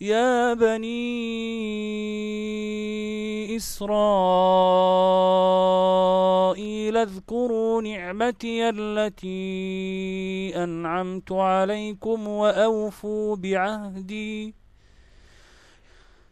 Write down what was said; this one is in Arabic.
يا بني إسرائيل اذكروا نعمتي التي أنعمت عليكم وأوفوا بعهدي.